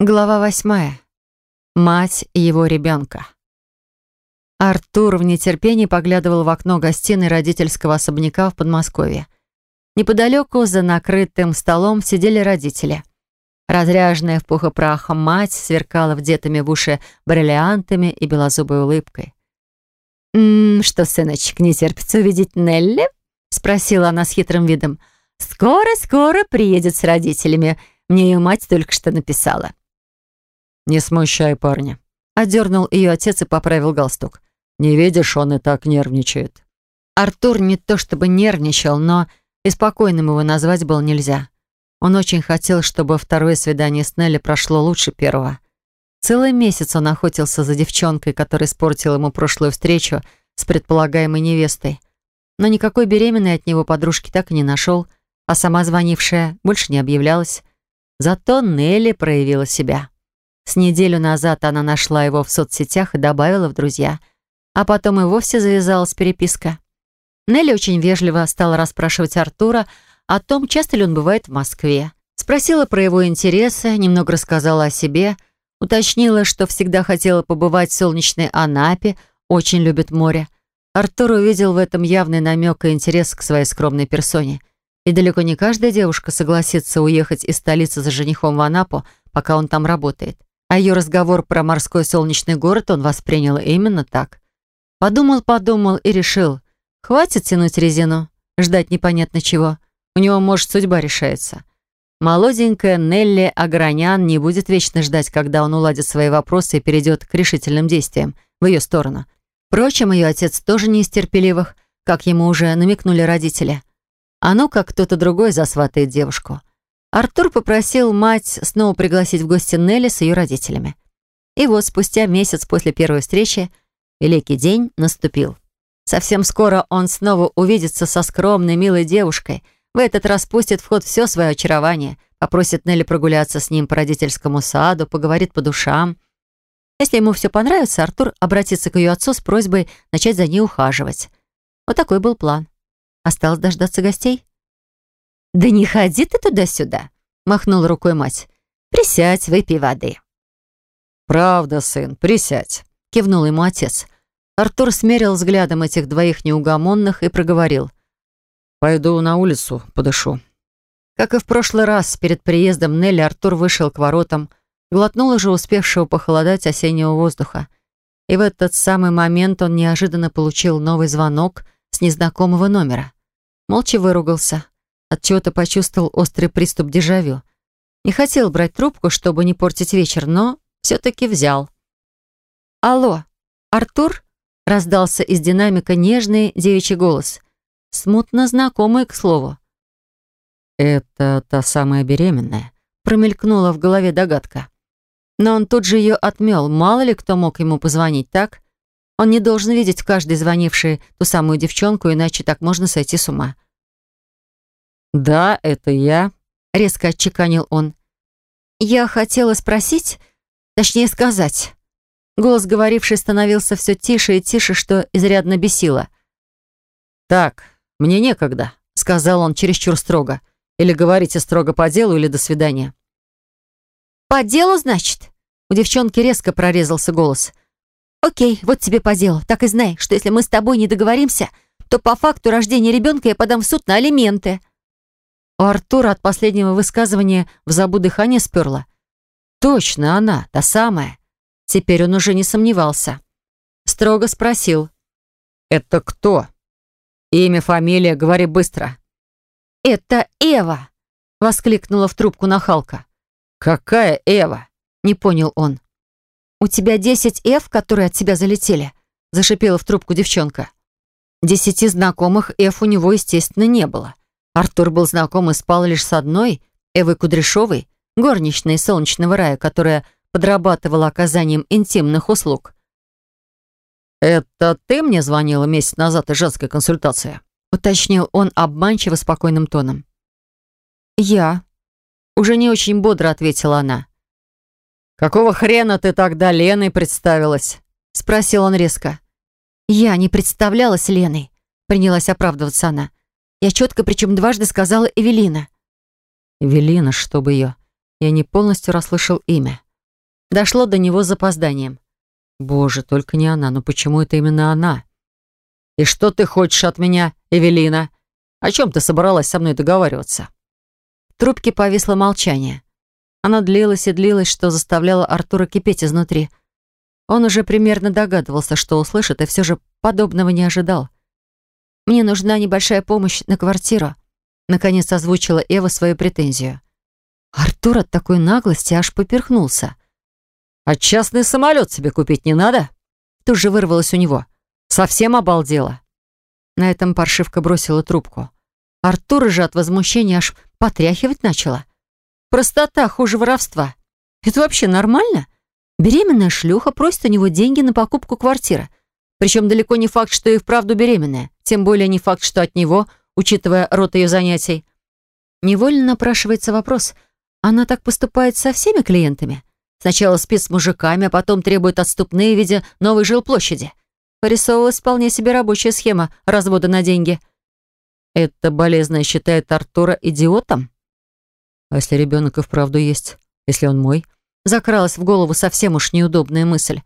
Глава восьмая. Мать его ребенка. Артур в нетерпении поглядывал в окно гостиной родительского особняка в Подмосковье. Неподалеку за накрытым столом сидели родители. Разряженная в пух и прах мать сверкала вдетыми в уши бриллиантами и белозубой улыбкой. «М -м, «Что, сыночек, не терпится увидеть Нелли?» — спросила она с хитрым видом. «Скоро-скоро приедет с родителями. Мне ее мать только что написала». «Не смущай парня», — одернул ее отец и поправил галстук. «Не видишь, он и так нервничает». Артур не то чтобы нервничал, но и спокойным его назвать было нельзя. Он очень хотел, чтобы второе свидание с Нелли прошло лучше первого. Целый месяц он охотился за девчонкой, которая испортила ему прошлую встречу с предполагаемой невестой. Но никакой беременной от него подружки так и не нашел, а сама звонившая больше не объявлялась. Зато Нелли проявила себя. С неделю назад она нашла его в соцсетях и добавила в друзья. А потом и вовсе завязалась переписка. Нелли очень вежливо стала расспрашивать Артура о том, часто ли он бывает в Москве. Спросила про его интересы, немного рассказала о себе, уточнила, что всегда хотела побывать в солнечной Анапе, очень любит море. Артур увидел в этом явный намек и интерес к своей скромной персоне. И далеко не каждая девушка согласится уехать из столицы за женихом в Анапу, пока он там работает. А ее разговор про морской солнечный город он воспринял именно так. Подумал-подумал и решил, хватит тянуть резину, ждать непонятно чего. У него, может, судьба решается. Молоденькая Нелли Агранян не будет вечно ждать, когда он уладит свои вопросы и перейдет к решительным действиям в ее сторону. Впрочем, ее отец тоже не из терпеливых, как ему уже намекнули родители. А ну, как кто-то другой засватает девушку. Артур попросил мать снова пригласить в гости Нелли с ее родителями. И вот спустя месяц после первой встречи великий день наступил. Совсем скоро он снова увидится со скромной, милой девушкой. В этот раз пустит в ход все свое очарование, попросит Нелли прогуляться с ним по родительскому саду, поговорит по душам. Если ему все понравится, Артур обратится к ее отцу с просьбой начать за ней ухаживать. Вот такой был план. Осталось дождаться гостей. «Да не ходи ты туда-сюда», — махнула рукой мать. «Присядь, выпей воды». «Правда, сын, присядь», — кивнул ему отец. Артур смерил взглядом этих двоих неугомонных и проговорил. «Пойду на улицу, подышу». Как и в прошлый раз, перед приездом Нелли Артур вышел к воротам, глотнул уже успевшего похолодать осеннего воздуха. И в этот самый момент он неожиданно получил новый звонок с незнакомого номера. Молча выругался. Отчего-то почувствовал острый приступ дежавю. Не хотел брать трубку, чтобы не портить вечер, но все-таки взял. «Алло, Артур?» — раздался из динамика нежный девичий голос. Смутно знакомый, к слову. «Это та самая беременная», — промелькнула в голове догадка. Но он тут же ее отмел. Мало ли кто мог ему позвонить, так? Он не должен видеть в каждой звонившей ту самую девчонку, иначе так можно сойти с ума. «Да, это я», — резко отчеканил он. «Я хотела спросить, точнее сказать». Голос говоривший становился все тише и тише, что изрядно бесило. «Так, мне некогда», — сказал он чересчур строго. «Или говорите строго по делу, или до свидания». «По делу, значит?» У девчонки резко прорезался голос. «Окей, вот тебе по делу. Так и знай, что если мы с тобой не договоримся, то по факту рождения ребенка я подам в суд на алименты». Артура от последнего высказывания в забу дыхание сперло. Точно она, та самая. Теперь он уже не сомневался. Строго спросил. «Это кто? Имя, фамилия, говори быстро». «Это Эва!» — воскликнула в трубку нахалка. «Какая Эва?» — не понял он. «У тебя десять Эв, которые от тебя залетели?» — зашипела в трубку девчонка. Десяти знакомых Эв у него, естественно, не было. Артур был знаком и спал лишь с одной, Эвой Кудряшовой, горничной солнечного рая, которая подрабатывала оказанием интимных услуг. «Это ты мне звонила месяц назад из женской консультации?» уточнил он обманчиво спокойным тоном. «Я». Уже не очень бодро ответила она. «Какого хрена ты тогда Леной представилась?» спросил он резко. «Я не представлялась Леной», принялась оправдываться она. Я четко, причем дважды сказала Эвелина. Эвелина, чтобы ее. Я не полностью расслышал имя. дошло до него с запозданием. Боже, только не она, но почему это именно она? «И что ты хочешь от меня, Эвелина? О чем ты собралась со мной договариваться?» В трубке повисло молчание. Оно длилось и длилось, что заставляло Артура кипеть изнутри. Он уже примерно догадывался, что услышит, и все же подобного не ожидал. «Мне нужна небольшая помощь на квартиру», — наконец озвучила Эва свою претензию. Артур от такой наглости аж поперхнулся. «А частный самолет себе купить не надо?» Тут же вырвалось у него. «Совсем обалдела». На этом паршивка бросила трубку. Артура же от возмущения аж потряхивать начала. Простота хуже воровства. Это вообще нормально? Беременная шлюха просит у него деньги на покупку квартиры. Причем далеко не факт, что и вправду беременная. Тем более не факт, что от него, учитывая рот ее занятий. Невольно напрашивается вопрос, она так поступает со всеми клиентами? Сначала спит с мужиками, а потом требует отступные в виде новой жилплощади. Порисовывалась вполне себе рабочая схема развода на деньги. Это болезненно считает Артура идиотом? А если ребенок и вправду есть? Если он мой? Закралась в голову совсем уж неудобная мысль.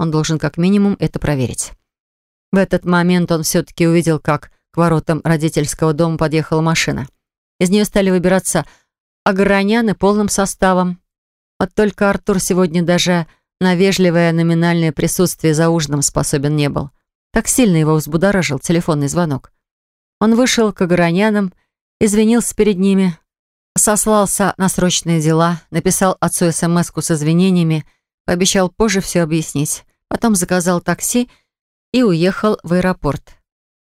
Он должен как минимум это проверить. В этот момент он все-таки увидел, как к воротам родительского дома подъехала машина. Из нее стали выбираться огороняны полным составом. Вот только Артур сегодня даже на вежливое номинальное присутствие за ужином способен не был. Так сильно его взбудоражил телефонный звонок. Он вышел к огоронянам, извинился перед ними, сослался на срочные дела, написал отцу смс с извинениями, пообещал позже все объяснить. Потом заказал такси и уехал в аэропорт.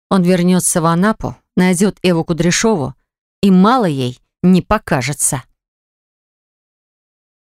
Он вернется в Анапу, найдет Эву Кудряшову, и мало ей не покажется.